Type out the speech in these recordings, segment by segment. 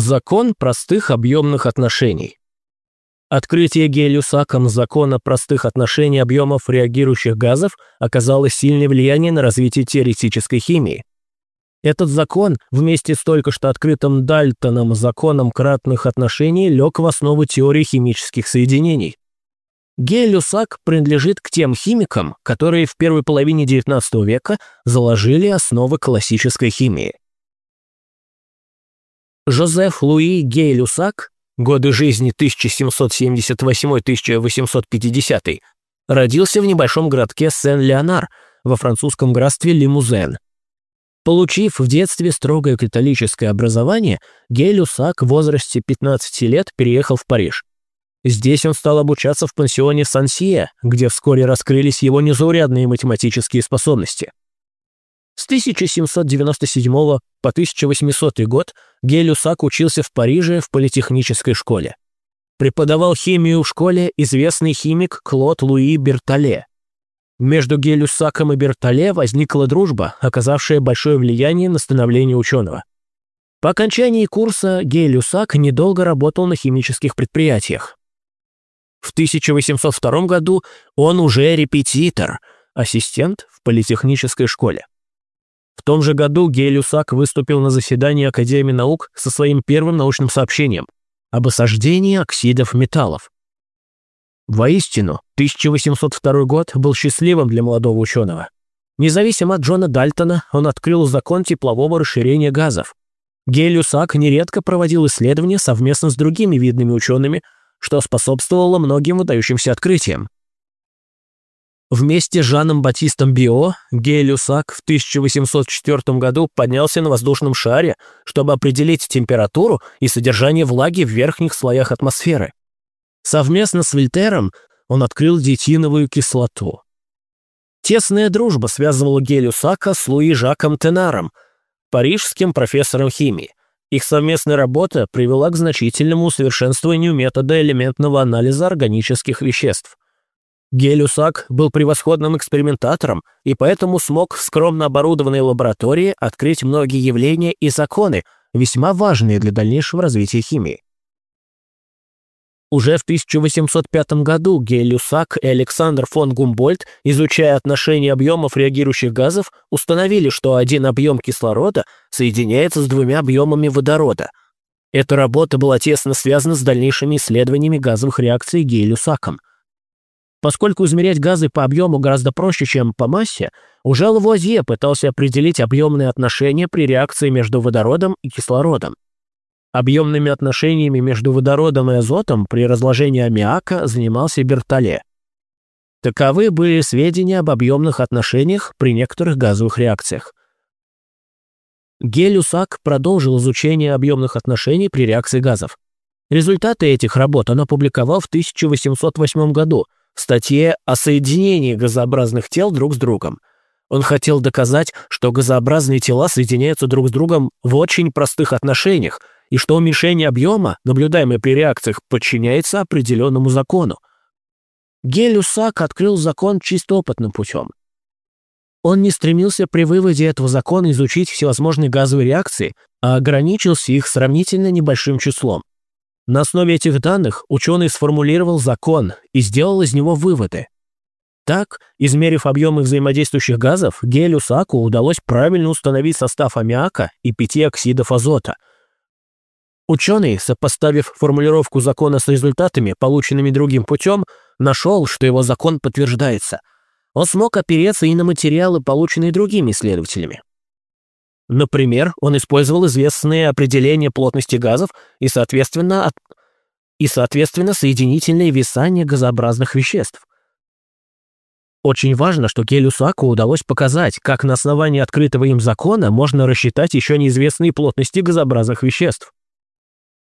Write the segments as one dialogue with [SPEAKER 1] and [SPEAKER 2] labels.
[SPEAKER 1] Закон простых объемных отношений. Открытие Гелиусаком закона простых отношений объемов реагирующих газов оказало сильное влияние на развитие теоретической химии. Этот закон, вместе с только что открытым Дальтоном законом кратных отношений, лег в основу теории химических соединений. Гелиусак принадлежит к тем химикам, которые в первой половине XIX века заложили основы классической химии. Жозеф Луи Гей-Люсак, годы жизни 1778-1850, родился в небольшом городке Сен-Леонар во французском графстве Лимузен. Получив в детстве строгое католическое образование, Гей-Люсак в возрасте 15 лет переехал в Париж. Здесь он стал обучаться в пансионе Сансье, где вскоре раскрылись его незаурядные математические способности. С 1797 по 1800 год Гелюсак учился в Париже в политехнической школе. Преподавал химию в школе известный химик Клод Луи Бертоле. Между Гелюсаком и Бертоле возникла дружба, оказавшая большое влияние на становление ученого. По окончании курса Гелюсак недолго работал на химических предприятиях. В 1802 году он уже репетитор, ассистент в политехнической школе. В том же году Гелиусак выступил на заседании Академии наук со своим первым научным сообщением об осаждении оксидов металлов. Воистину, 1802 год был счастливым для молодого ученого. Независимо от Джона Дальтона, он открыл закон теплового расширения газов. Гелиусак нередко проводил исследования совместно с другими видными учеными, что способствовало многим выдающимся открытиям. Вместе с Жаном Батистом Био Гелиусак в 1804 году поднялся на воздушном шаре, чтобы определить температуру и содержание влаги в верхних слоях атмосферы. Совместно с Вольтером он открыл диетиновую кислоту. Тесная дружба связывала Гелиусака с Луи Жаком Тенаром, парижским профессором химии. Их совместная работа привела к значительному усовершенствованию метода элементного анализа органических веществ. Гелюсак был превосходным экспериментатором и поэтому смог в скромно оборудованной лаборатории открыть многие явления и законы, весьма важные для дальнейшего развития химии. Уже в 1805 году Гелюсак и Александр фон Гумбольд, изучая отношения объемов реагирующих газов, установили, что один объем кислорода соединяется с двумя объемами водорода. Эта работа была тесно связана с дальнейшими исследованиями газовых реакций Гелюсаком – Поскольку измерять газы по объему гораздо проще, чем по массе, уже Лавуазье пытался определить объемные отношения при реакции между водородом и кислородом. Объемными отношениями между водородом и азотом при разложении аммиака занимался Бертоле. Таковы были сведения об объемных отношениях при некоторых газовых реакциях. Гелюсак продолжил изучение объемных отношений при реакции газов. Результаты этих работ он опубликовал в 1808 году – в статье о соединении газообразных тел друг с другом. Он хотел доказать, что газообразные тела соединяются друг с другом в очень простых отношениях, и что уменьшение объема, наблюдаемое при реакциях, подчиняется определенному закону. Гелюсак открыл закон чисто опытным путем. Он не стремился при выводе этого закона изучить всевозможные газовые реакции, а ограничился их сравнительно небольшим числом. На основе этих данных ученый сформулировал закон и сделал из него выводы. Так, измерив объемы взаимодействующих газов, Гелю Саку удалось правильно установить состав аммиака и пяти оксидов азота. Ученый, сопоставив формулировку закона с результатами, полученными другим путем, нашел, что его закон подтверждается. Он смог опереться и на материалы, полученные другими исследователями. Например, он использовал известные определения плотности газов и, соответственно, от... и, соответственно соединительные висания газообразных веществ. Очень важно, что Келюсаку удалось показать, как на основании открытого им закона можно рассчитать еще неизвестные плотности газообразных веществ.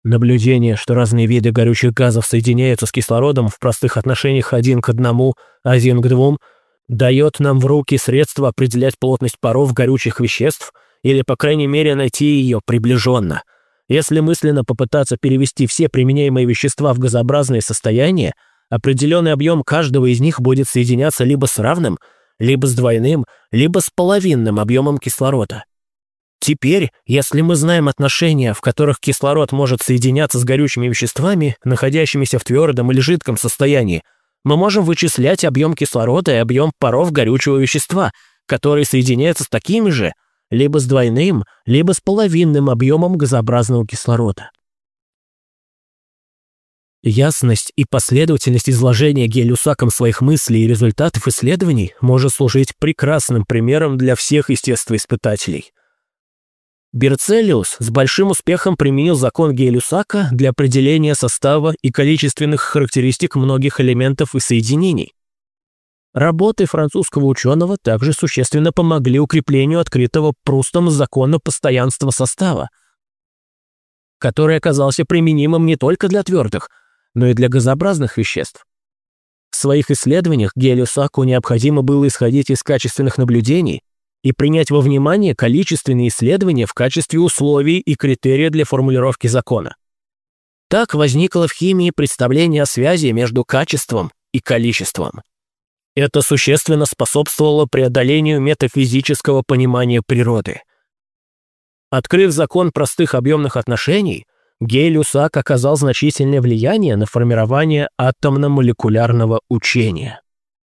[SPEAKER 1] Наблюдение, что разные виды горючих газов соединяются с кислородом в простых отношениях один к одному, один к двум, дает нам в руки средства определять плотность паров горючих веществ – или, по крайней мере, найти ее приближенно. Если мысленно попытаться перевести все применяемые вещества в газообразное состояние, определенный объем каждого из них будет соединяться либо с равным, либо с двойным, либо с половинным объемом кислорода. Теперь, если мы знаем отношения, в которых кислород может соединяться с горючими веществами, находящимися в твердом или жидком состоянии, мы можем вычислять объем кислорода и объем паров горючего вещества, которые соединяются с такими же, либо с двойным, либо с половинным объемом газообразного кислорода. Ясность и последовательность изложения Гелиусаком своих мыслей и результатов исследований может служить прекрасным примером для всех естествоиспытателей. Берцелиус с большим успехом применил закон Гелиусака для определения состава и количественных характеристик многих элементов и соединений. Работы французского ученого также существенно помогли укреплению открытого Прустом закона постоянства состава, который оказался применимым не только для твердых, но и для газообразных веществ. В своих исследованиях Гелиусаку необходимо было исходить из качественных наблюдений и принять во внимание количественные исследования в качестве условий и критерия для формулировки закона. Так возникло в химии представление о связи между качеством и количеством. Это существенно способствовало преодолению метафизического понимания природы. Открыв закон простых объемных отношений, Гей-Люсак оказал значительное влияние на формирование атомно-молекулярного учения.